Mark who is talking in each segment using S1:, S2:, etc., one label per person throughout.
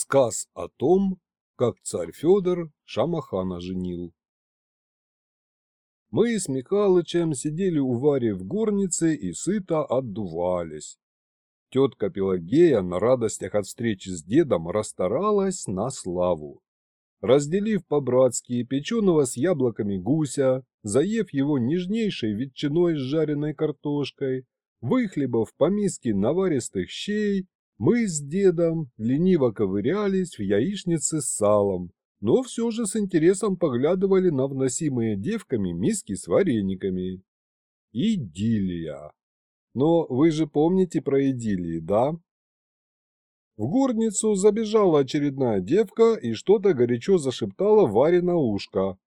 S1: Сказ о том, как царь Федор Шамахана женил. Мы с Михалычем сидели у Вари в горнице и сыто отдувались. Тетка Пелагея на радостях от встречи с дедом расстаралась на славу. Разделив по-братски печеного с яблоками гуся, заев его нежнейшей ветчиной с жареной картошкой, выхлебав по миске наваристых щей, мы с дедом лениво ковырялись в яичнице с салом, но все же с интересом поглядывали на вносимые девками миски с варениками. Идиллия. Но вы же помните про идиллии, да? В горницу забежала очередная девка и что-то горячо зашептала Варе на ушко.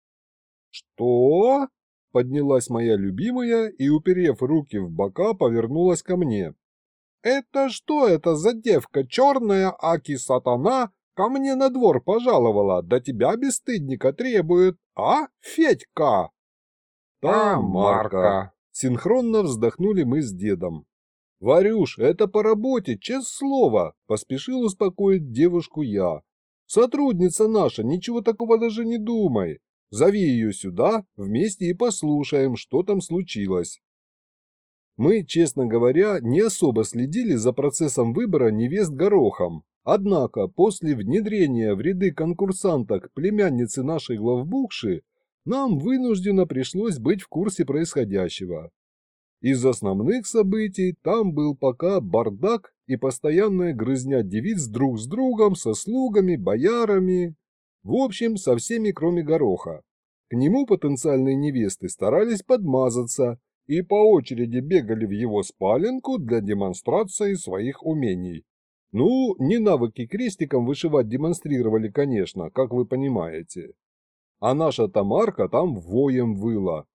S1: «Что?» – поднялась моя любимая и, уперев руки в бока, повернулась ко мне. «Это что это за девка черная, аки сатана, ко мне на двор пожаловала, да тебя, бесстыдника, требует, а, Федька?»
S2: «Там, Марка!»
S1: Синхронно вздохнули мы с дедом. «Варюш, это по работе, честное слово!» – поспешил успокоить девушку я. «Сотрудница наша, ничего такого даже не думай. Зови ее сюда, вместе и послушаем, что там случилось». Мы, честно говоря, не особо следили за процессом выбора невест горохом. Однако после внедрения в ряды конкурсанток племянницы нашей главбухши нам вынужденно пришлось быть в курсе происходящего. Из основных событий там был пока бардак и постоянная грызня девиц друг с другом, со слугами, боярами, в общем, со всеми кроме гороха. К нему потенциальные невесты старались подмазаться и по очереди бегали в его спаленку для демонстрации своих умений. Ну, не навыки крестиком вышивать демонстрировали, конечно, как вы понимаете. А наша Тамарка там воем выла,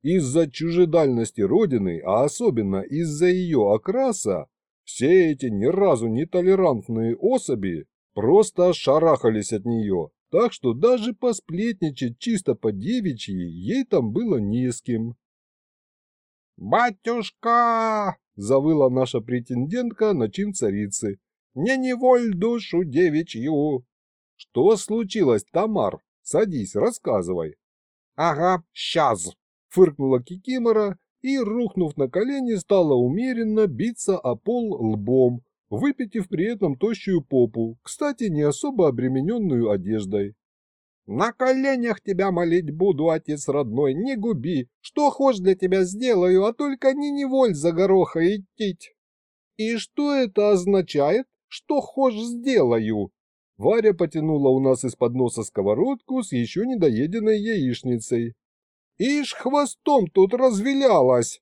S1: из-за чужедальности Родины, а особенно из-за ее окраса, все эти ни разу не толерантные особи просто шарахались от нее, так что даже посплетничать чисто по девичьи ей там было не с кем.
S2: «Батюшка!» – завыла наша претендентка на чин царицы. «Не неволь душу девичью!»
S1: «Что случилось, Тамар? Садись, рассказывай».
S2: «Ага, сейчас!»
S1: фыркнула Кикимора и, рухнув на колени, стала умеренно биться о пол лбом, выпитив при этом тощую попу, кстати, не особо обремененную одеждой.
S2: «На коленях тебя молить буду, отец родной, не губи, что хошь для тебя сделаю, а только не неволь за гороха идти».
S1: «И что это означает, что хошь сделаю?» Варя потянула у нас из-под носа сковородку с еще недоеденной яичницей. Ишь хвостом тут развилялась.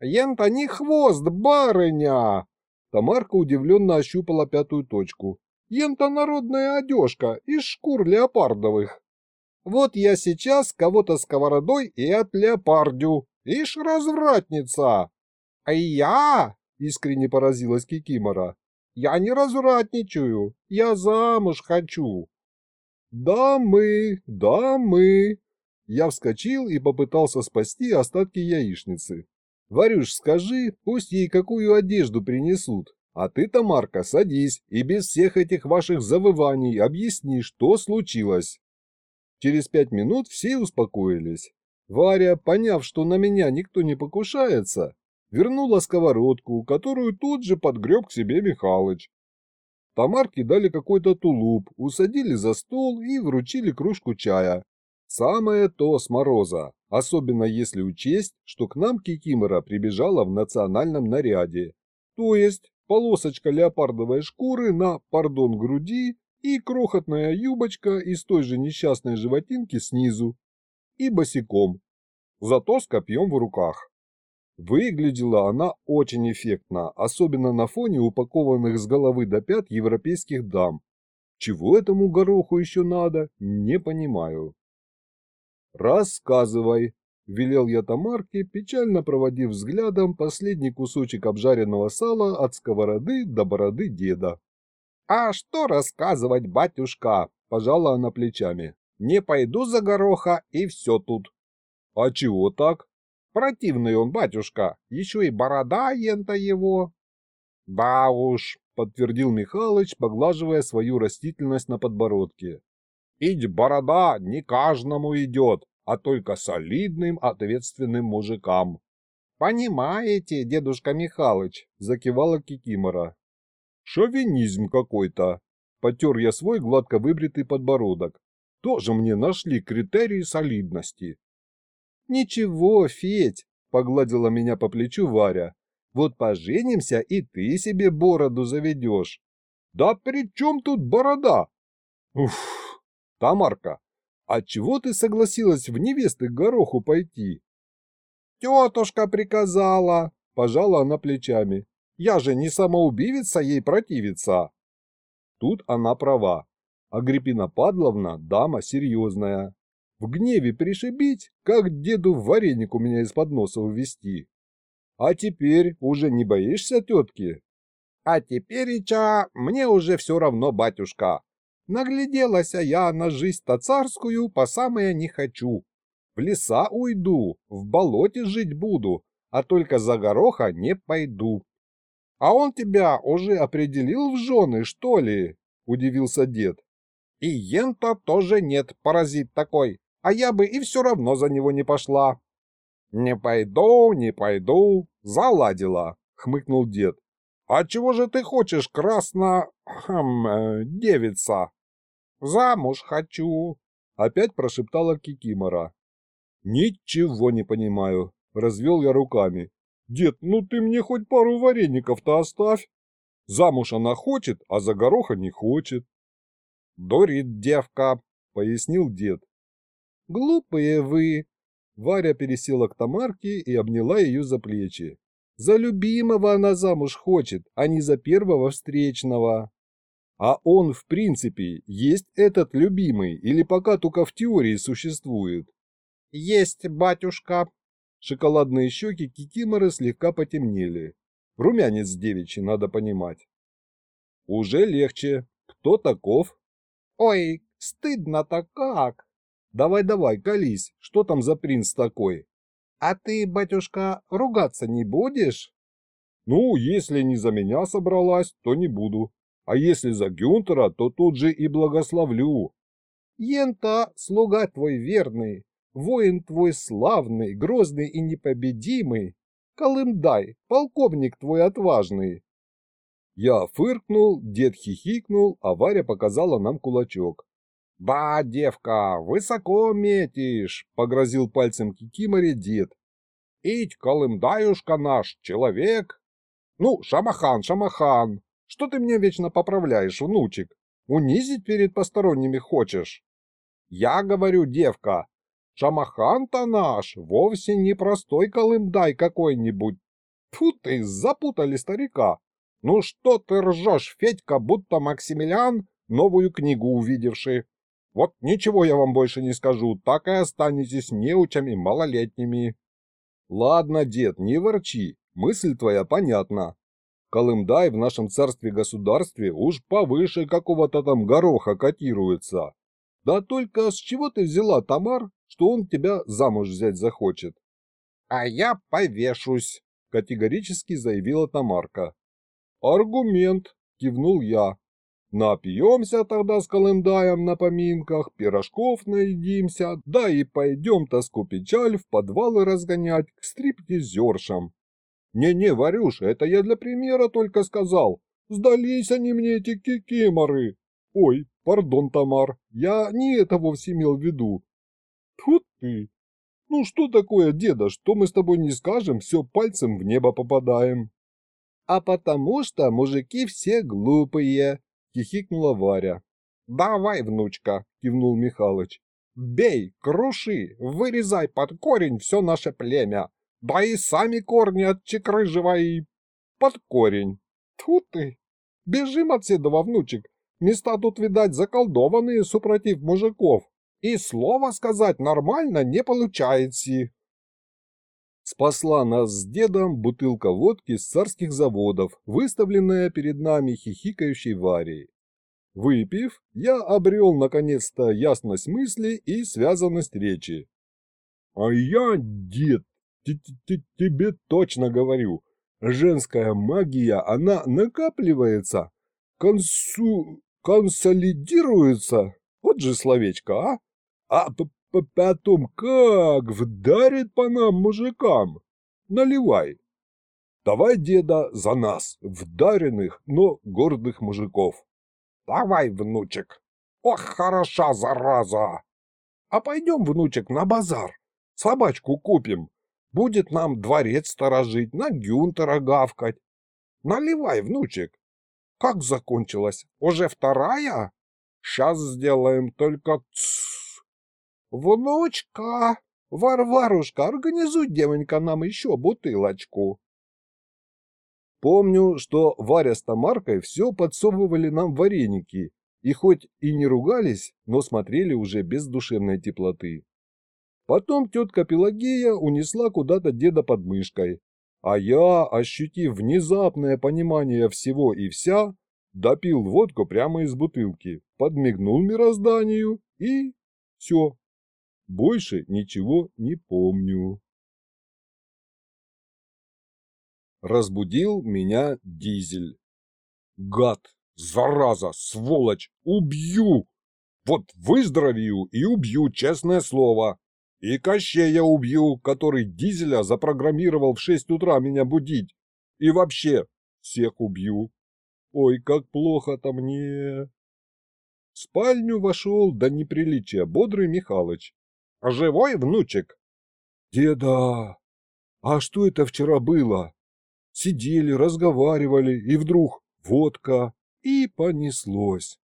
S2: Ента не хвост, барыня.
S1: Тамарка удивленно ощупала пятую точку. Ента народная одежка из шкур леопардовых. Вот я сейчас кого-то сковородой и от леопардю. Ишь развратница.
S2: А я?
S1: Искренне поразилась Кикимора.
S2: Я не развратничаю, я замуж хочу.
S1: Да мы, да мы, я вскочил и попытался спасти остатки яичницы. «Варюш, скажи, пусть ей какую одежду принесут. А ты, Тамарка, садись и без всех этих ваших завываний объясни, что случилось». Через пять минут все успокоились. Варя, поняв, что на меня никто не покушается, вернула сковородку, которую тут же подгреб к себе Михалыч. Тамарке дали какой-то тулуп, усадили за стол и вручили кружку чая, Самое то с мороза, особенно если учесть, что к нам Кикимора прибежала в национальном наряде, то есть полосочка леопардовой шкуры на, пардон, груди и крохотная юбочка из той же несчастной животинки снизу, и босиком, зато с копьем в руках. Выглядела она очень эффектно, особенно на фоне упакованных с головы до пят европейских дам. Чего этому гороху еще надо, не понимаю. «Рассказывай», – велел я Тамарке, печально проводив взглядом последний кусочек обжаренного сала от сковороды до бороды деда.
S2: «А что рассказывать, батюшка?» – пожала она плечами. «Не пойду за гороха, и все тут».
S1: «А чего так?»
S2: «Противный он, батюшка, еще и борода ента его». «Да уж»,
S1: подтвердил Михалыч, поглаживая свою растительность на подбородке.
S2: Ить борода не каждому идет, а только солидным, ответственным мужикам.
S1: «Понимаете, дедушка Михалыч», — закивала Кикимора. «Шовинизм какой-то», — потер я свой гладко выбритый подбородок. «Тоже мне нашли критерии солидности». «Ничего, Федь», — погладила меня по плечу Варя. «Вот поженимся, и ты себе бороду заведешь».
S2: «Да при чем тут борода?»
S1: «Уф, Тамарка, а чего ты согласилась в невесты к гороху пойти?»
S2: «Тетушка приказала», –
S1: пожала она плечами. «Я же не самоубивица ей противиться». Тут она права. Агриппина Падловна – дама серьезная. В гневе пришибить, как деду вареник у меня из-под носа увести. А теперь уже не боишься тетки?
S2: А теперь, Ича, мне уже все равно, батюшка. Нагляделась я на жизнь-то царскую по самое не хочу. В леса уйду, в болоте жить буду, а только за гороха не пойду. — А он тебя уже определил в жены, что ли? — удивился дед. — И ента тоже нет, паразит такой, а я бы и все равно за него не пошла. — Не пойду, не пойду, заладила, — хмыкнул дед. — А чего же ты хочешь, красно... Хм, э, девица? — Замуж хочу, — опять прошептала Кикимора.
S1: «Ничего не понимаю», — развел я руками. «Дед, ну ты мне хоть пару вареников-то оставь. Замуж она хочет, а за гороха не хочет».
S2: «Дурит девка», — пояснил дед.
S1: «Глупые вы!» Варя пересела к Тамарке и обняла ее за плечи. «За любимого она замуж хочет, а не за первого встречного». А он, в принципе, есть этот любимый или пока только в теории существует?
S2: «Есть, батюшка!»
S1: Шоколадные щеки Кикиморы слегка потемнели. Румянец девичий, надо понимать. «Уже легче. Кто таков?»
S2: «Ой, стыдно-то как!»
S1: «Давай-давай, колись, что там за принц такой?»
S2: «А ты, батюшка, ругаться не будешь?»
S1: «Ну, если не за меня собралась, то не буду. А если за Гюнтера, то тут же и благословлю».
S2: «Ента, слуга твой верный, воин твой славный, грозный и непобедимый, Колымдай, полковник твой отважный.
S1: Я фыркнул, дед хихикнул, а Варя показала нам кулачок.
S2: «Ба, девка, высоко метишь!» — погрозил пальцем Кикиморе дед. «Ить, Колымдаюшка наш, человек!» «Ну, Шамахан, Шамахан, что ты мне вечно поправляешь, внучек? Унизить перед посторонними хочешь?» «Я говорю, девка, Шамахан-то наш вовсе не простой колымдай какой-нибудь. Фу ты, запутали старика. Ну что ты ржешь, Федька, будто Максимилиан, новую книгу увидевший. Вот ничего я вам больше не скажу, так и останетесь неучами малолетними.
S1: Ладно, дед, не ворчи, мысль твоя понятна. Колымдай в нашем царстве-государстве уж повыше какого-то там гороха котируется. Да только с чего ты взяла, Тамар, что он тебя замуж взять захочет.
S2: — А я повешусь, — категорически заявила Тамарка.
S1: — Аргумент, — кивнул я. Напьемся тогда с Колымдаем на поминках, пирожков наедимся, да и пойдем тоску печаль в подвалы разгонять к стриптизершам. Не-не, Варюш, это я для примера только сказал. Сдались они мне, эти кикиморы. Ой, пардон, Тамар, я не это вовсе имел в виду. Тут ты! Ну что такое, деда, что мы с тобой не скажем, все пальцем в небо попадаем.
S2: А потому что мужики все глупые, хихикнула Варя. Давай, внучка, кивнул Михалыч. Бей, круши, вырезай под корень все наше племя. Да и сами корни отчекрыживай под корень. Тут ты! Бежим отсюда, внучек. Места тут, видать, заколдованные, супротив мужиков и слова сказать нормально не получается.
S1: Спасла нас с дедом бутылка водки с царских заводов, выставленная перед нами хихикающей Варей. Выпив, я обрел наконец-то ясность мысли и связанность речи. А я, дед, тебе точно говорю, Женская магия, она накапливается, консу... консолидируется. Вот же словечко, а? А потом как вдарит по нам, мужикам. Наливай. Давай, деда, за нас, вдаренных, но гордых мужиков.
S2: Давай, внучек. Ох, хороша зараза. А пойдем, внучек, на базар. Собачку купим. Будет нам дворец сторожить, на Гюнтера гавкать. Наливай, внучек. Как закончилась? Уже вторая? Сейчас сделаем, только... Тс. Внучка, Варварушка, организуй, девонька, нам еще бутылочку.
S1: Помню, что Варя с Тамаркой все подсовывали нам вареники, и хоть и не ругались, но смотрели уже без душевной теплоты. Потом тетка Пелагея унесла куда-то деда под мышкой, а я, ощутив внезапное понимание всего и вся, допил водку прямо из бутылки, подмигнул мирозданию и все. Больше ничего не помню. Разбудил меня дизель. Гад, зараза, сволочь, убью! Вот выздоровею и убью, честное слово. И Кощея убью, который дизеля запрограммировал в шесть утра меня будить. И вообще, всех убью. Ой, как плохо-то мне. В спальню вошел до неприличия бодрый Михалыч.
S2: «Живой внучек?»
S1: «Деда, а что это вчера было?» Сидели, разговаривали, и вдруг водка, и понеслось.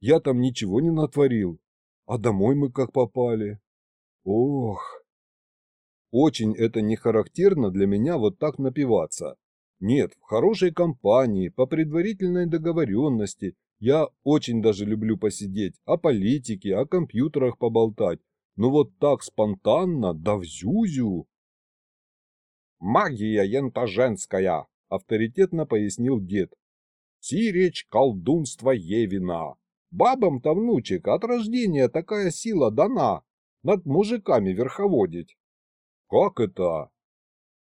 S1: Я там ничего не натворил, а домой мы как попали. Ох! Очень это не характерно для меня вот так напиваться. Нет, в хорошей компании, по предварительной договоренности, я очень даже люблю посидеть, о политике, о компьютерах поболтать, но вот так спонтанно, да в зюзю.
S2: «Магия ента женская», — авторитетно пояснил дед. «Сиречь колдунство Евина. Бабам-то, внучек, от рождения такая сила дана, над мужиками верховодить».
S1: «Как это?»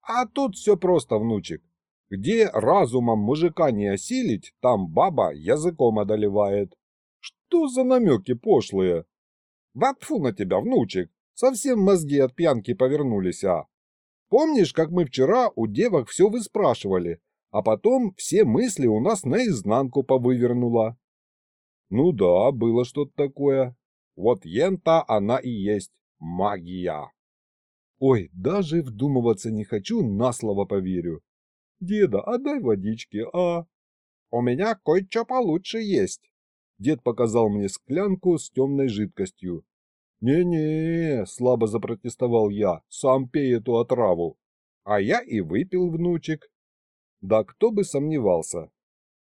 S2: «А тут все просто, внучек. Где разумом мужика не осилить, там баба языком одолевает».
S1: «Что за намеки пошлые?»
S2: «Да тьфу на тебя, внучек, совсем мозги от пьянки повернулись, а!» Помнишь, как мы вчера у девок все выспрашивали, а потом все мысли у нас наизнанку повывернуло?
S1: Ну да, было что-то такое.
S2: Вот ента она и есть магия.
S1: Ой, даже вдумываться не хочу, на слово поверю. Деда, отдай водички, а?
S2: У меня кое-что получше есть.
S1: Дед показал мне склянку с темной жидкостью. «Не-не», — слабо запротестовал я, — «сам пей эту отраву».
S2: А я и выпил, внучек.
S1: Да кто бы сомневался.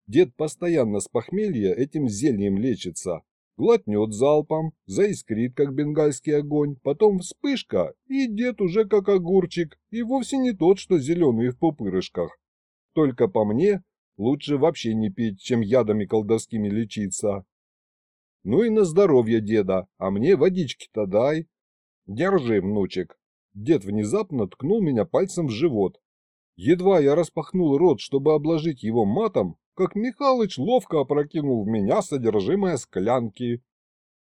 S1: Дед постоянно с похмелья этим зельем лечится. Глотнет залпом, заискрит, как бенгальский огонь, потом вспышка, и дед уже как огурчик, и вовсе не тот, что зеленый в пупырышках. Только по мне, лучше вообще не пить, чем ядами колдовскими лечиться. Ну и на здоровье деда, а мне водички-то дай. Держи, внучек. Дед внезапно ткнул меня пальцем в живот. Едва я распахнул рот, чтобы обложить его матом, как Михалыч ловко опрокинул в меня содержимое склянки.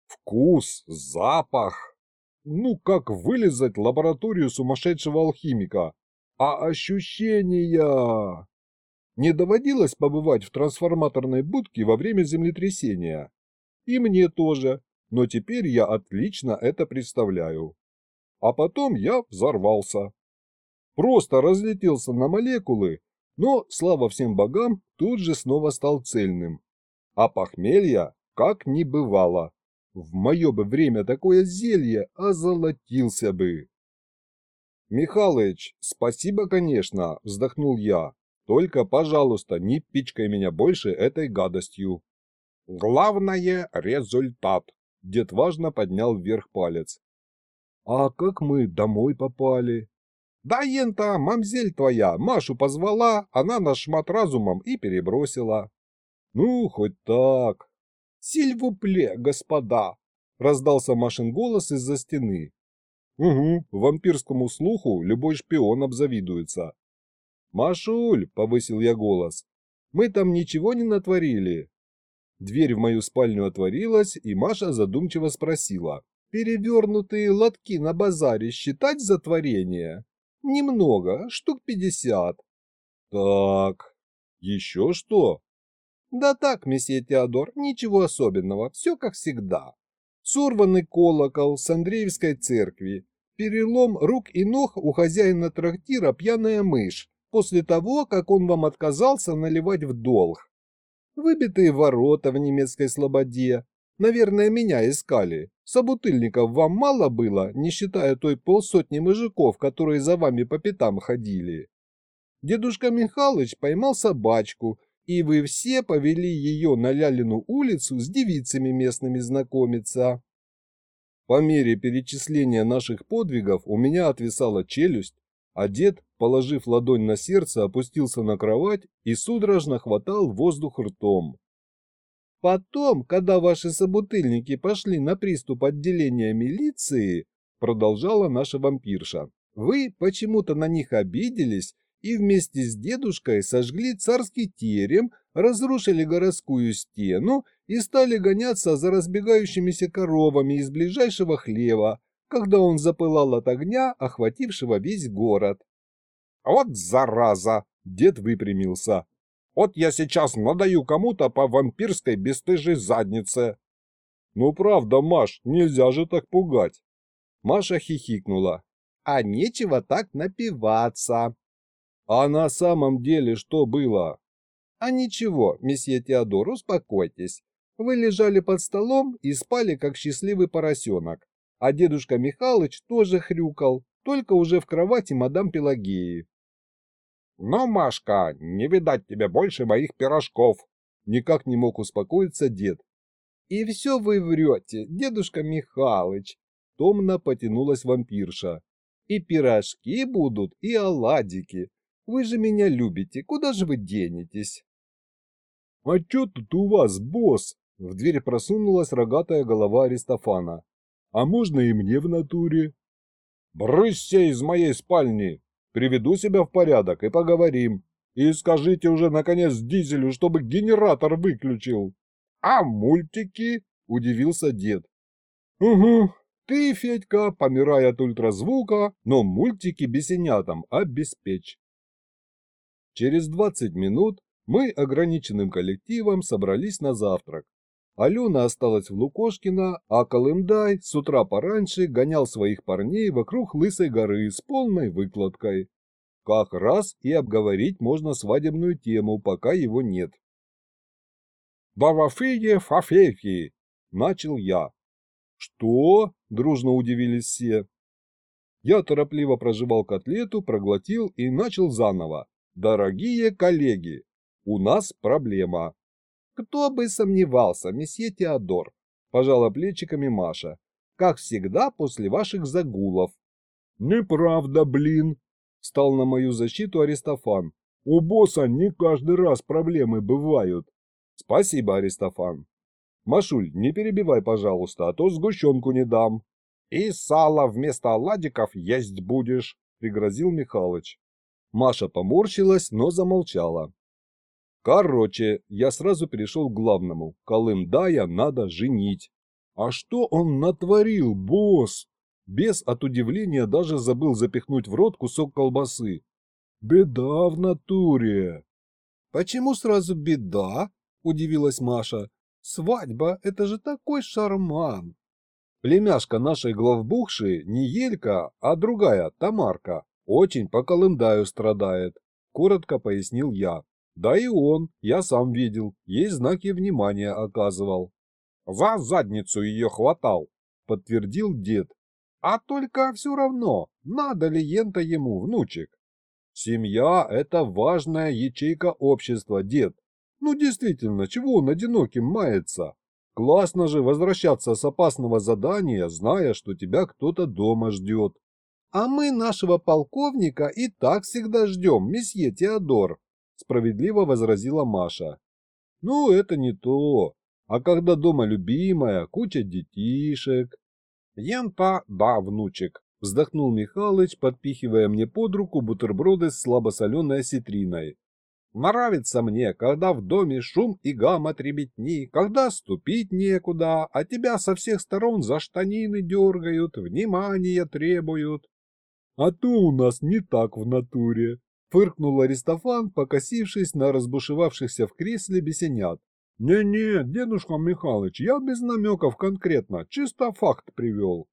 S1: Вкус, запах. Ну, как вылезать лабораторию сумасшедшего алхимика. А ощущения... Не доводилось побывать в трансформаторной будке во время землетрясения. И мне тоже, но теперь я отлично это представляю. А потом я взорвался. Просто разлетелся на молекулы, но, слава всем богам, тут же снова стал цельным. А похмелья как не бывало. В мое бы время такое зелье озолотился бы. «Михалыч, спасибо, конечно», – вздохнул я. «Только, пожалуйста, не пичкай меня больше этой гадостью».
S2: Главное – результат.
S1: Дед важно поднял вверх палец. А как мы домой попали?
S2: Да ента, мамзель твоя, Машу позвала, она наш шмат разумом и перебросила.
S1: Ну, хоть так.
S2: Сильвупле, господа, раздался Машин голос из-за стены.
S1: Угу, вампирскому слуху любой шпион обзавидуется. «Машуль!» – повысил я голос. «Мы там ничего не натворили?» Дверь в мою спальню отворилась, и Маша задумчиво спросила. «Перевернутые лотки на базаре считать за творение?» «Немного, штук пятьдесят». «Так, еще что?» «Да так, месье Теодор, ничего особенного, все как всегда. Сорванный колокол с Андреевской церкви, перелом рук и ног у хозяина трактира пьяная мышь, после того, как он вам отказался наливать в долг. Выбитые ворота в немецкой слободе. Наверное, меня искали. Собутыльников вам мало было, не считая той полсотни мужиков, которые за вами по пятам ходили. Дедушка Михалыч поймал собачку, и вы все повели ее на Лялину улицу с девицами местными знакомиться. По мере перечисления наших подвигов у меня отвисала челюсть, а дед, положив ладонь на сердце, опустился на кровать и судорожно хватал воздух ртом. Потом, когда ваши собутыльники пошли на приступ отделения милиции, продолжала наша вампирша, вы почему-то на них обиделись и вместе с дедушкой сожгли царский терем, разрушили городскую стену и стали гоняться за разбегающимися коровами из ближайшего хлева, когда он запылал от огня, охватившего весь город.
S2: «Вот зараза!» – дед выпрямился. «Вот я сейчас надаю кому-то по вампирской бесстыжей заднице!»
S1: «Ну правда, Маш, нельзя же так пугать!» Маша хихикнула.
S2: «А нечего так напиваться!»
S1: «А на самом деле что было?»
S2: «А ничего, месье Теодор, успокойтесь. Вы лежали под столом и спали, как счастливый поросенок. А дедушка Михалыч тоже хрюкал, только уже в кровати мадам Пелагеи. «Но, Машка, не видать тебе больше моих пирожков!» Никак не мог успокоиться дед. «И все вы врете, дедушка Михалыч!» Томно потянулась вампирша. «И пирожки будут, и оладики. Вы же меня любите, куда же вы денетесь?»
S1: «А что тут у вас, босс?» В дверь просунулась рогатая голова Аристофана. А можно и мне в натуре? Брысь из моей спальни! Приведу себя в порядок и поговорим. И скажите уже, наконец, дизелю, чтобы генератор выключил. А мультики? Удивился дед. Угу, ты, Федька, помирай от ультразвука, но мультики бесенятам обеспечь. Через 20 минут мы ограниченным коллективом собрались на завтрак. Алена осталась в Лукошкино, а Колымдай с утра пораньше гонял своих парней вокруг Лысой горы с полной выкладкой. Как раз и обговорить можно свадебную тему, пока его нет. «Бавафие фафефи!» – начал я. «Что?» – дружно удивились все. Я торопливо проживал котлету, проглотил и начал заново. «Дорогие коллеги, у нас проблема.
S2: Кто бы сомневался, месье Теодор, пожала плечиками Маша. Как всегда после ваших загулов.
S1: Неправда, блин, стал на мою защиту Аристофан. У босса не каждый раз проблемы бывают. Спасибо, Аристофан. Машуль, не перебивай, пожалуйста, а то сгущенку не дам.
S2: И сало вместо оладиков есть будешь, пригрозил Михалыч.
S1: Маша поморщилась, но замолчала. Короче, я сразу перешел к главному. Колымдая надо женить. А что он натворил, босс? Бес от удивления даже забыл запихнуть в рот кусок колбасы. Беда в натуре.
S2: Почему сразу беда? Удивилась Маша. Свадьба – это же такой шарман.
S1: Племяшка нашей главбухши не Елька, а другая, Тамарка, очень по колымдаю страдает, коротко пояснил я. Да и он, я сам видел, ей знаки внимания оказывал.
S2: За задницу ее хватал, подтвердил дед. А только все равно, надо ли ента ему, внучек?
S1: Семья – это важная ячейка общества, дед. Ну действительно, чего он одиноким мается? Классно же возвращаться с опасного задания, зная, что тебя кто-то дома ждет.
S2: А мы нашего полковника и так всегда ждем, месье Теодор,
S1: справедливо возразила Маша. Ну, это не то. А когда дома любимая, куча детишек.
S2: Ента, да, внучек,
S1: Вздохнул Михалыч, подпихивая мне под руку бутерброды с слабосоленой осетриной.
S2: Нравится мне, когда в доме шум и гам от ребятни, когда ступить некуда, а тебя со всех сторон за штанины дергают, внимание требуют.
S1: А то у нас не так в натуре, фыркнул Аристофан, покосившись на разбушевавшихся в кресле бесенят. «Не-не, дедушка Михалыч, я без намеков конкретно, чисто факт привел».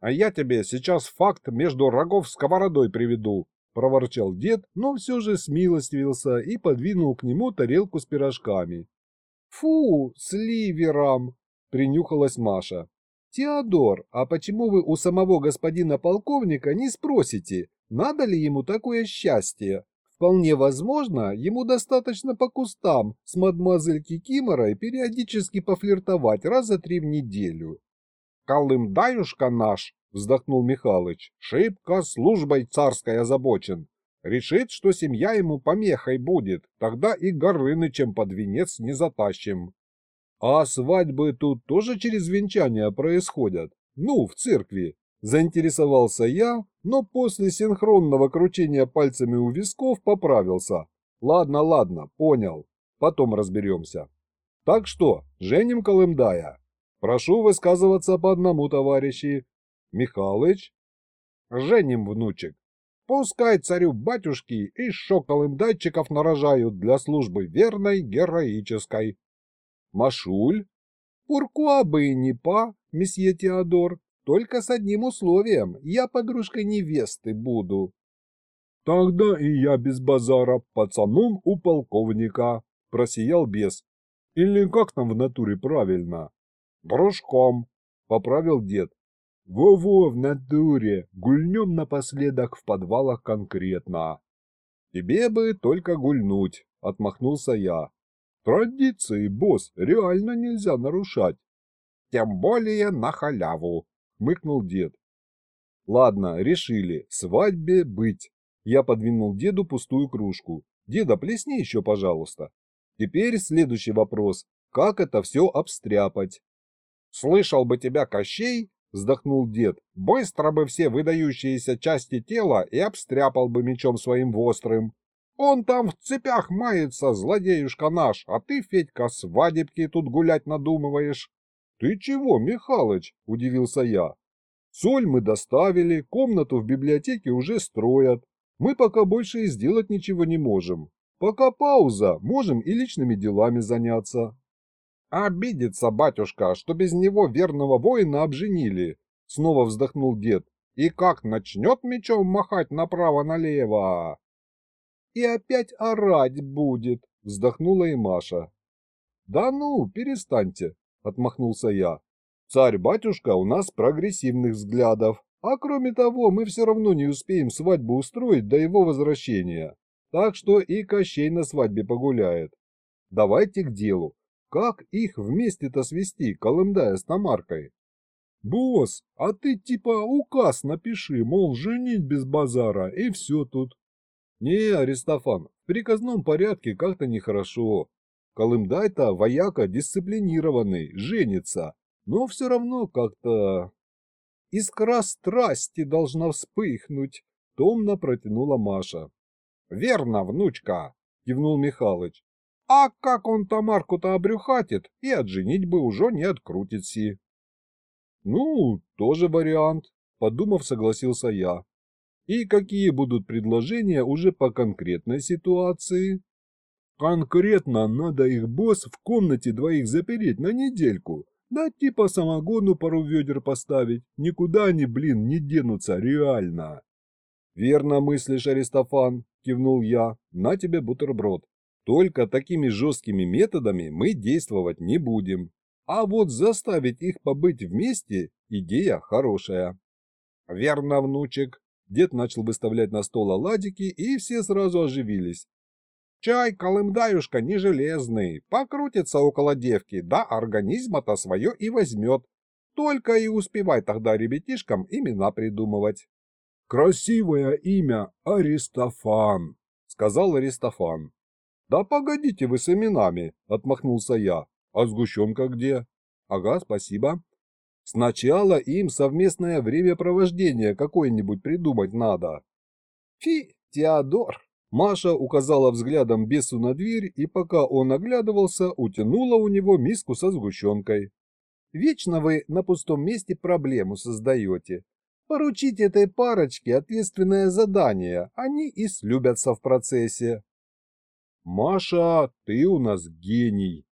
S2: «А я тебе сейчас факт между рогов сковородой приведу», – проворчал дед, но все же смилостивился и подвинул к нему тарелку с пирожками.
S1: «Фу, с ливером!» – принюхалась Маша. «Теодор, а почему вы у самого господина полковника не спросите, надо ли ему такое счастье? Вполне возможно, ему достаточно по кустам с мадемуазель Кикиморой периодически пофлиртовать раза три в неделю.
S2: «Колымдаюшка наш!» — вздохнул Михалыч. «Шибко службой царской озабочен. Решит, что семья ему помехой будет, тогда и Горынычем под венец не затащим».
S1: «А свадьбы тут тоже через венчание происходят? Ну, в церкви?» Заинтересовался я, но после синхронного кручения пальцами у висков поправился. Ладно, ладно, понял. Потом разберемся. Так что, женим Колымдая. Прошу высказываться по одному, товарищи. Михалыч?
S2: Женим, внучек. Пускай царю батюшки и шо колымдайчиков нарожают для службы верной, героической.
S1: Машуль?
S2: Пуркуа и не па, месье Теодор. Только с одним условием. Я подружкой невесты буду.
S1: Тогда и я без базара пацаном у полковника, просиял бес. Или как там в натуре правильно?
S2: Дружком, поправил дед.
S1: Во-во, в натуре, гульнем напоследок в подвалах конкретно. Тебе бы только гульнуть, отмахнулся я. Традиции, босс, реально нельзя нарушать.
S2: Тем более на халяву, хмыкнул дед.
S1: Ладно, решили, свадьбе быть. Я подвинул деду пустую кружку. Деда, плесни еще, пожалуйста. Теперь следующий вопрос. Как это все обстряпать?
S2: Слышал бы тебя Кощей, вздохнул дед, быстро бы все выдающиеся части тела и обстряпал бы мечом своим вострым. Он там в цепях мается, злодеюшка наш, а ты, Федька, свадебки тут гулять надумываешь.
S1: «Ты чего, Михалыч?» – удивился я. «Соль мы доставили, комнату в библиотеке уже строят. Мы пока больше и сделать ничего не можем. Пока пауза, можем и личными делами заняться».
S2: «Обидится батюшка, что без него верного воина обженили», – снова вздохнул дед. «И как начнет мечом махать направо-налево?»
S1: «И опять орать будет», – вздохнула и Маша. «Да ну, перестаньте», – отмахнулся я. «Царь-батюшка у нас прогрессивных взглядов, а кроме того мы все равно не успеем свадьбу устроить до его возвращения, так что и Кощей на свадьбе погуляет. Давайте к делу. Как их вместе-то свести, Колымдая с Тамаркой?» «Босс, а ты типа указ напиши, мол, женить без базара, и все тут». «Не, Аристофан, в приказном порядке как-то нехорошо. Колымдай-то вояка дисциплинированный, женится, но все равно как-то... Искра страсти должна вспыхнуть, томно протянула Маша.
S2: Верно, внучка, кивнул Михалыч. А как он Тамарку-то обрюхатит, и от женитьбы уже не открутится.
S1: Ну, тоже вариант, подумав, согласился я. И какие будут предложения уже по конкретной ситуации? Конкретно надо их босс в комнате двоих запереть на недельку. Да типа самогону пару ведер поставить. Никуда они, блин, не денутся, реально. Верно мыслишь, Аристофан, кивнул я. На тебе бутерброд. Только такими жесткими методами мы действовать не будем. А вот заставить их побыть вместе – идея хорошая.
S2: Верно, внучек.
S1: Дед начал выставлять на стол оладики, и все сразу оживились.
S2: Чай, колымдаюшка, не железный, покрутится около девки, да организма-то свое и возьмет. Только и успевай тогда ребятишкам имена придумывать.
S1: «Красивое имя Аристофан», — сказал Аристофан. «Да погодите вы с именами», — отмахнулся я. «А сгущенка где?» «Ага, спасибо». Сначала им совместное времяпровождение какое-нибудь придумать надо.
S2: Фи, Теодор.
S1: Маша указала взглядом бесу на дверь и пока он оглядывался, утянула у него миску со сгущенкой.
S2: Вечно вы на пустом месте проблему создаете. Поручите этой парочке ответственное задание, они и слюбятся в процессе.
S1: Маша, ты у нас гений.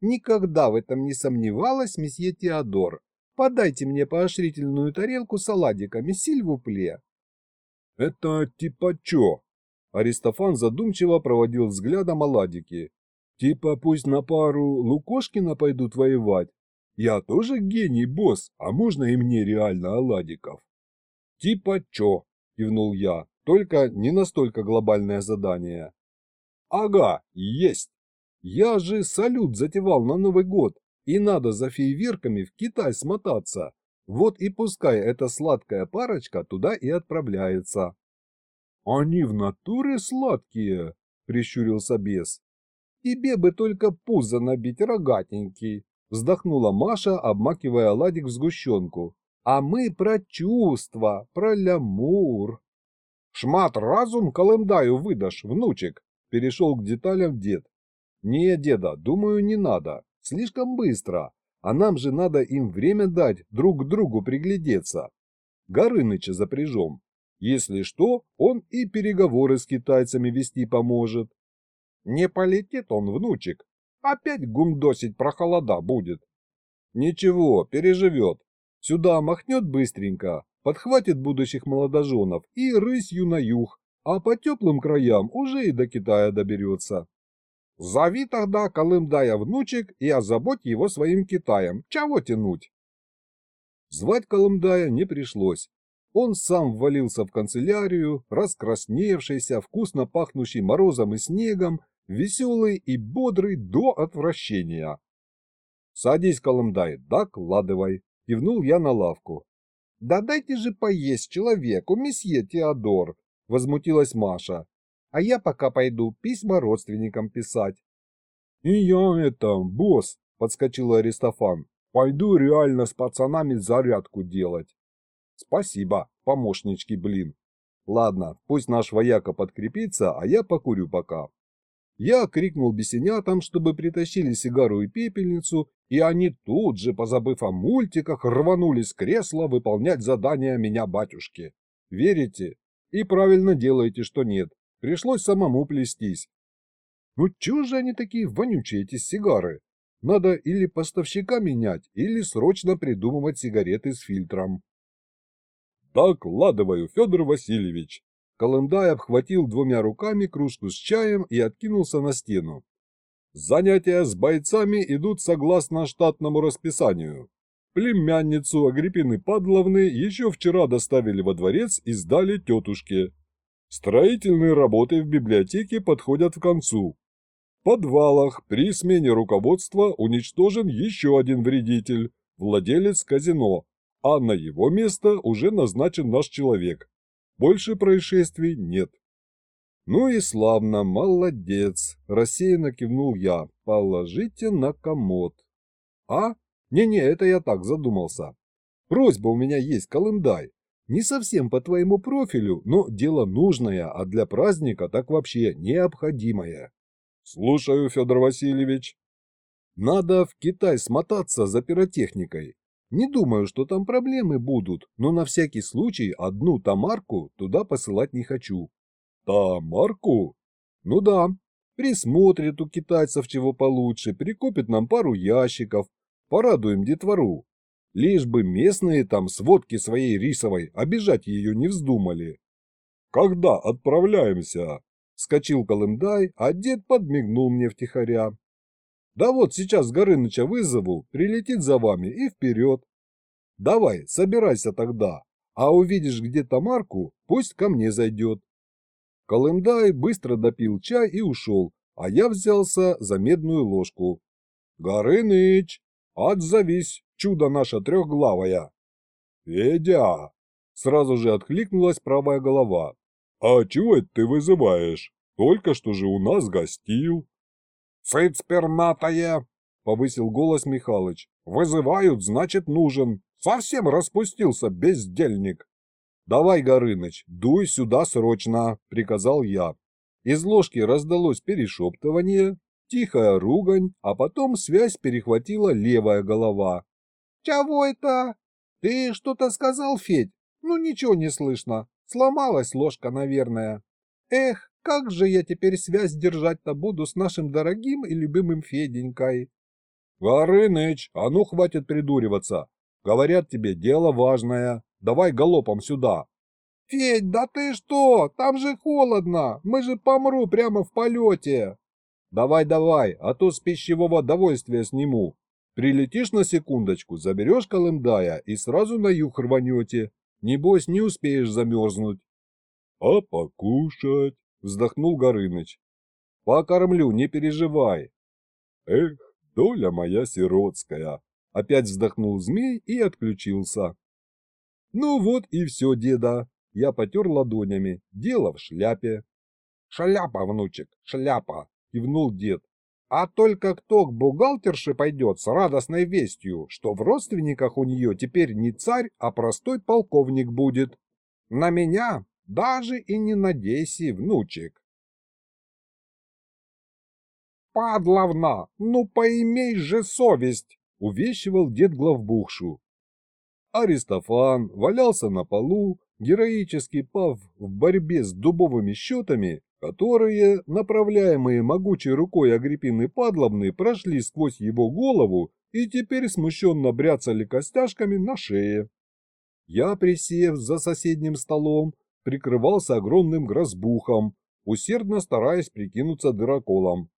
S2: Никогда в этом не сомневалась, месье Теодор. Подайте мне поощрительную тарелку с оладиками, сильвупле.
S1: Это типа чё? Аристофан задумчиво проводил взглядом оладики. Типа пусть на пару Лукошкина пойдут воевать, я тоже гений, босс, а можно и мне реально оладиков? Типа чё, кивнул я, только не настолько глобальное задание. Ага, есть. Я же салют затевал на Новый год, и надо за фейверками в Китай смотаться. Вот и пускай эта сладкая парочка туда и отправляется. Они в натуре сладкие, прищурился бес. Тебе бы только пузо набить рогатенький. Вздохнула Маша, обмакивая оладик в сгущенку. А мы про чувства, про лямур. Шмат разум Колымдаю выдашь, внучек. Перешел к деталям дед. Не, деда, думаю, не надо. Слишком быстро. А нам же надо им время дать друг к другу приглядеться. Горыныча запряжем. Если что, он и переговоры с китайцами вести поможет. Не полетит он, внучек, Опять гумдосить про холода будет. Ничего, переживет. Сюда махнет быстренько, подхватит будущих молодоженов и рысью на юг, а по теплым краям уже и до Китая доберется. Зови тогда Колымдая внучек и озаботь его своим Китаем. Чего тянуть? Звать Колымдая не пришлось. Он сам ввалился в канцелярию, раскрасневшийся, вкусно пахнущий морозом и снегом, веселый и бодрый до отвращения. «Садись, Колымдай, докладывай», — кивнул я на лавку. «Да дайте же поесть человеку, месье Теодор», — возмутилась Маша. «А я пока пойду письма родственникам писать». «И я это, босс», — подскочил Аристофан. «Пойду реально с пацанами зарядку делать». «Спасибо, помощнички, блин. Ладно, пусть наш вояка подкрепится, а я покурю пока». Я крикнул бесенятам, чтобы притащили сигару и пепельницу, и они тут же, позабыв о мультиках, рванулись с кресла выполнять задания меня батюшки. Верите? И правильно делаете, что нет. Пришлось самому плестись. Ну чего же они такие вонючие, эти сигары? Надо или поставщика менять, или срочно придумывать сигареты с фильтром. Докладываю, Федор Васильевич, Колымдай обхватил двумя руками кружку с чаем и откинулся на стену. Занятия с бойцами идут согласно штатному расписанию. Племянницу Агриппины Падловны еще вчера доставили во дворец и сдали тетушке. Строительные работы в библиотеке подходят к концу. В подвалах при смене руководства уничтожен еще один вредитель, владелец казино, а на его место уже назначен наш человек. Больше происшествий нет. Ну и славно, молодец, рассеянно кивнул я. Положите на комод. А? Не-не, это я так задумался. Просьба у меня есть, Колымдай. Не совсем по твоему профилю, но дело нужное, а для праздника так вообще необходимое. Слушаю, Федор Васильевич. Надо в Китай смотаться за пиротехникой. Не думаю, что там проблемы будут, но на всякий случай одну Тамарку туда посылать не хочу. Тамарку? Ну да. Присмотрит у китайцев чего получше, прикупит нам пару ящиков, порадуем детвору. Лишь бы местные там с водки своей рисовой обижать ее не вздумали. Когда отправляемся? Скочил Колымдай, а дед подмигнул мне втихаря. Да вот сейчас Горыныча вызову, прилетит за вами и вперед. Давай, собирайся тогда, а увидишь где-то Марку, пусть ко мне зайдет. Колымдай быстро допил чай и ушел, а я взялся за медную ложку. Горыныч, отзовись, чудо наше трехглавое. Федя, сразу же откликнулась правая голова. А чего это ты вызываешь? Только что же у нас гостил. «Цыц пернатая!» — повысил голос Михалыч. «Вызывают, значит, нужен.
S2: Совсем распустился, бездельник. «Давай, Горыныч, дуй сюда срочно», — приказал я. Из ложки раздалось перешептывание, тихая ругань, а потом связь перехватила левая голова. «Чего это? Ты что-то сказал, Федь? Ну ничего не слышно. Сломалась ложка, наверное. Эх, как же я теперь связь держать-то буду с нашим дорогим и любимым Феденькой?»
S1: «Горыныч, а ну хватит придуриваться. Говорят тебе, дело важное. Давай галопом сюда.
S2: Федь, да ты что? Там же холодно. Мы же помру прямо в полете.
S1: Давай, давай, а то с пищевого довольствия сниму. Прилетишь на секундочку, заберешь Колымдая и сразу на юг рванете. Небось, не успеешь замерзнуть. А покушать? Вздохнул Горыныч. Покормлю, не переживай. Эх, доля моя сиротская. Опять вздохнул змей и отключился. Ну вот и все, деда. Я потер ладонями. Дело в шляпе.
S2: Шляпа, внучек, шляпа, кивнул дед. А только кто к бухгалтерше пойдет с радостной вестью, что в родственниках у нее теперь не царь, а простой полковник будет? На меня даже и не надейся, внучек. «Падловна, ну поимей же совесть!» — увещевал дед главбухшу.
S1: Аристофан валялся на полу, героически пав в борьбе с дубовыми счетами, которые, направляемые могучей рукой Агриппины Падловны, прошли сквозь его голову и теперь смущенно бряцали костяшками на шее. Я, присев за соседним столом, прикрывался огромным грозбухом, усердно стараясь прикинуться дыроколом.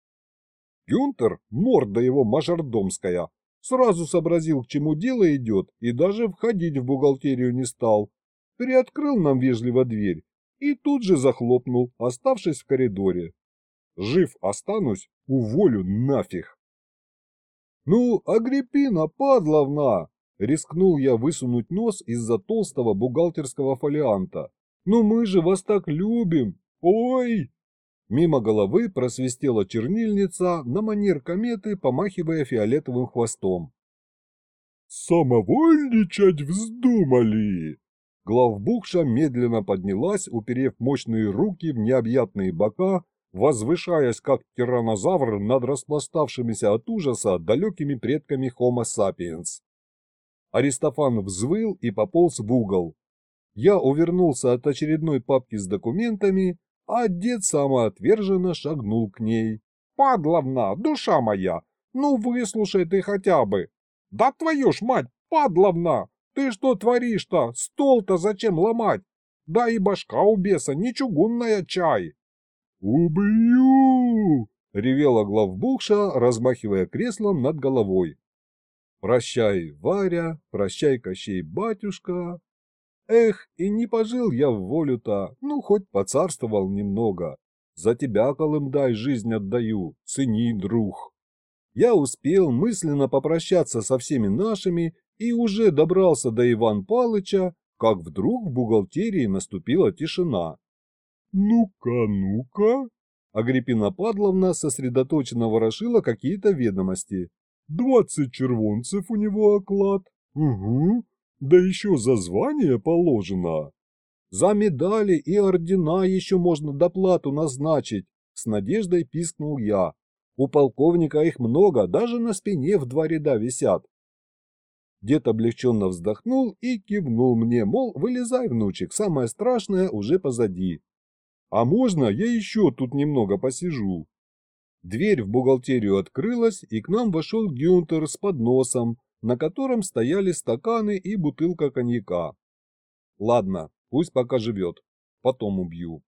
S1: Гюнтер, морда его мажордомская, Сразу сообразил, к чему дело идет, и даже входить в бухгалтерию не стал. Приоткрыл нам вежливо дверь и тут же захлопнул, оставшись в коридоре. Жив останусь, уволю нафиг. «Ну, Агриппина Падловна!» — рискнул я высунуть нос из-за толстого бухгалтерского фолианта. «Ну мы же вас так любим! Ой!» Мимо головы просвистела чернильница на манер кометы, помахивая фиолетовым хвостом. «Самовольничать вздумали!» Главбухша медленно поднялась, уперев мощные руки в необъятные бока, возвышаясь как тираннозавр над распластавшимися от ужаса далекими предками Homo sapiens. Аристофан взвыл и пополз в угол. Я увернулся от очередной папки с документами, а дед самоотверженно шагнул к ней. «Падловна, душа моя, ну выслушай ты хотя бы! Да твою ж мать, падловна, ты что творишь-то? Стол-то зачем ломать? Да и башка у беса не чугунная чай!» «Убью!» — ревела главбухша, размахивая креслом над головой. «Прощай, Варя, прощай, Кощей, батюшка, Эх, и не пожил я в волю-то, ну, хоть поцарствовал немного. За тебя, Колымдай, жизнь отдаю, цени, друг. Я успел мысленно попрощаться со всеми нашими и уже добрался до Иван Палыча, как вдруг в бухгалтерии наступила тишина. «Ну-ка, ну-ка!» Агриппина Падловна сосредоточенно ворошила какие-то ведомости. «Двадцать червонцев у него оклад. Угу. Да еще за звание положено. За медали и ордена еще можно доплату назначить, с надеждой пискнул я. У полковника их много, даже на спине в два ряда висят. Дед облегченно вздохнул и кивнул мне, мол, вылезай, внучек, самое страшное уже позади. А можно я еще тут немного посижу? Дверь в бухгалтерию открылась, и к нам вошел Гюнтер с подносом, на котором стояли стаканы и бутылка коньяка. Ладно, пусть пока живет, потом убью.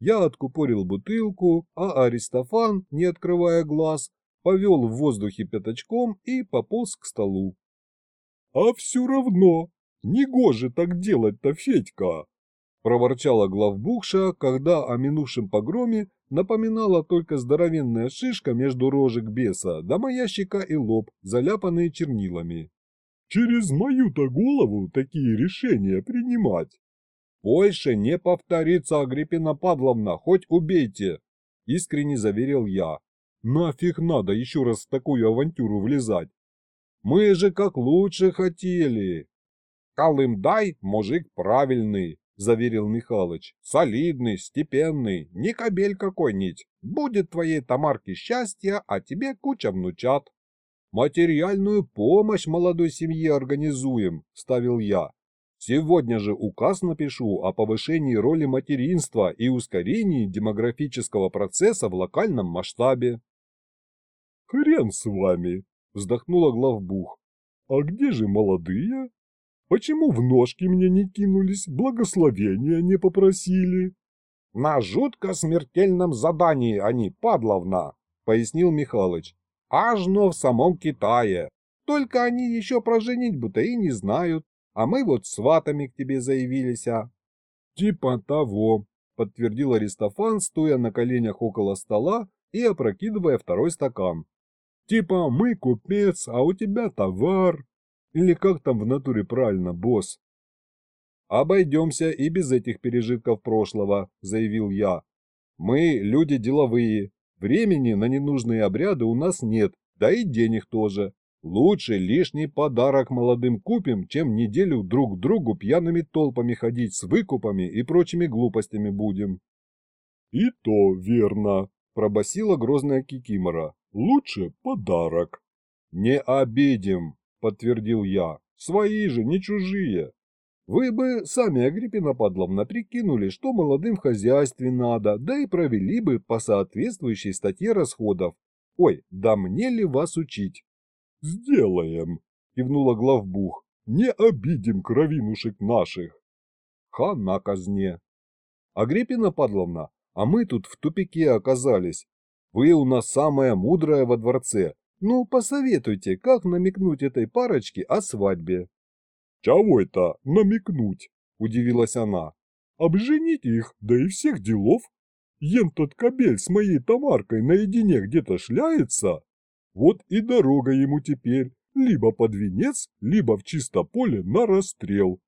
S1: Я откупорил бутылку, а Аристофан, не открывая глаз, повел в воздухе пятачком и пополз к столу. — А все равно, негоже так делать-то, Федька! — проворчала главбухша, когда о минувшем погроме напоминала только здоровенная шишка между рожек беса, да моя щека и лоб, заляпанные чернилами. «Через мою-то голову такие решения принимать!» «Больше не повторится, Агриппина Павловна, хоть убейте!» — искренне заверил я. «Нафиг надо еще раз в такую авантюру влезать? Мы же как лучше хотели!»
S2: Колымдай мужик правильный, заверил Михалыч. Солидный, степенный, не кобель какой-нибудь. Будет твоей Тамарке счастье, а тебе куча внучат.
S1: Материальную помощь молодой семье организуем, ставил я. Сегодня же указ напишу о повышении роли материнства и ускорении демографического процесса в локальном масштабе.
S3: Хрен с вами, вздохнула главбух. А где же молодые? Почему в ножки мне не кинулись, благословения не попросили?
S2: На жутко смертельном задании они, падловна, пояснил Михалыч. Ажно в самом Китае. Только они еще про женитьбу-то и не знают, а мы вот сватами к тебе заявились, а.
S1: Типа того, подтвердил Аристофан, стоя на коленях около стола и опрокидывая второй стакан. Типа мы купец, а у тебя товар. Или как там в натуре правильно, босс? Обойдемся и без этих пережитков прошлого, заявил я. Мы люди деловые, времени на ненужные обряды у нас нет, да и денег тоже. Лучше лишний подарок молодым купим, чем неделю друг к другу пьяными толпами ходить с выкупами и прочими глупостями будем.
S3: И то верно, пробасила грозная Кикимора. Лучше подарок.
S1: Не обидим, подтвердил я. Свои же, не чужие. Вы бы сами, Агриппина Падловна, прикинули, что молодым в хозяйстве надо, да и провели бы по соответствующей статье расходов. Ой, да мне ли вас учить?
S3: Сделаем, кивнула главбух. Не обидим кровинушек наших.
S1: Хана казне. Агриппина Падловна, а мы тут в тупике оказались. Вы у нас самая мудрая во дворце. Ну, посоветуйте, как намекнуть этой парочке о свадьбе.
S3: Чего это намекнуть? Удивилась она. Обженить их, да и всех делов. Ен тот кобель с моей Тамаркой наедине где-то шляется. Вот и дорога ему теперь, либо под венец, либо в чисто поле на расстрел.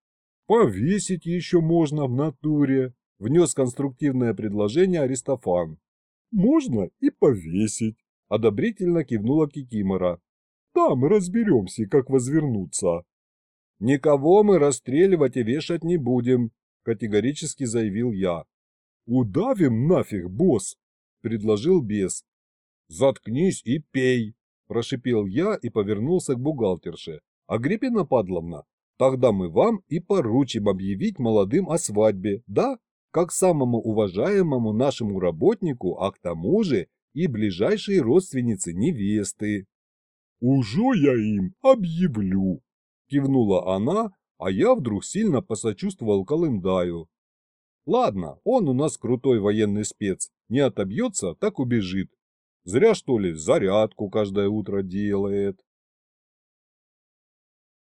S1: Повесить еще можно в натуре, внес конструктивное предложение Аристофан
S3: можно и повесить», –
S1: одобрительно кивнула Кикимора.
S3: «Там разберемся, как возвернуться».
S1: «Никого мы расстреливать и вешать не будем», – категорически заявил я.
S3: «Удавим нафиг, босс», – предложил бес.
S1: «Заткнись и пей», – прошипел я и повернулся к бухгалтерше. «Агриппина Падловна, тогда мы вам и поручим объявить молодым о свадьбе, да?» как самому уважаемому нашему работнику, а к тому же и ближайшей родственнице невесты.
S3: «Уже я им объявлю», – кивнула она, а я вдруг сильно посочувствовал Колымдаю.
S1: «Ладно, он у нас крутой военный спец, не отобьется, так убежит. Зря, что ли, зарядку каждое утро делает».